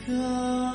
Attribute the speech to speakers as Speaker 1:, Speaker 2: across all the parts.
Speaker 1: Engkau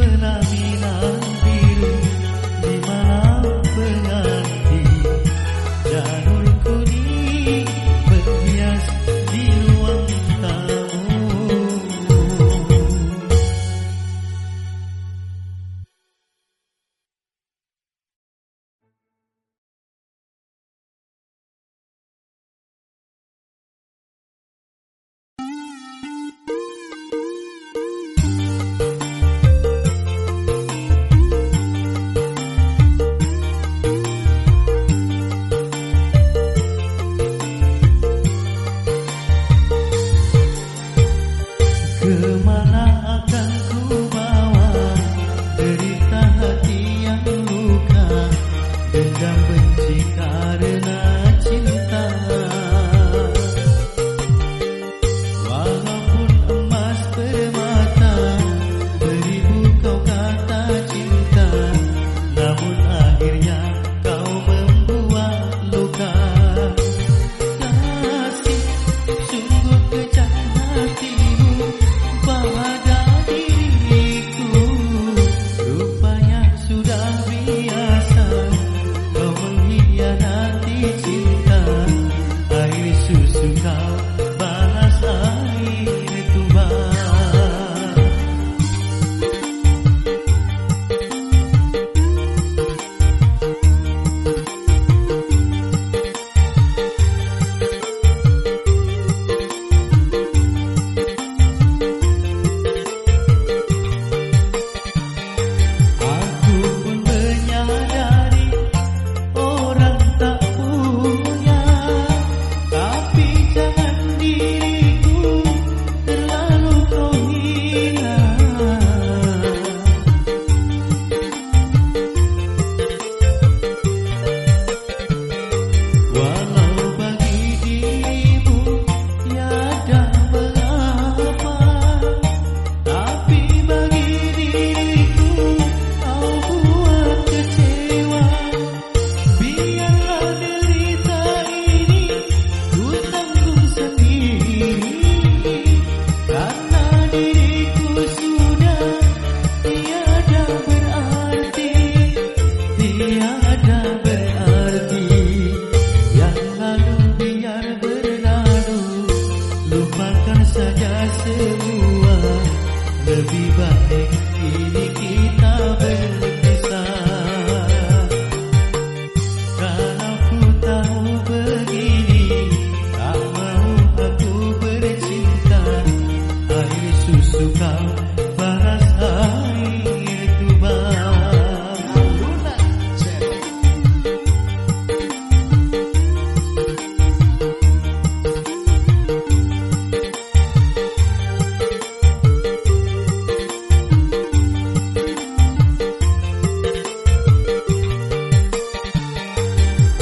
Speaker 1: buena mirada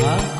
Speaker 1: Aku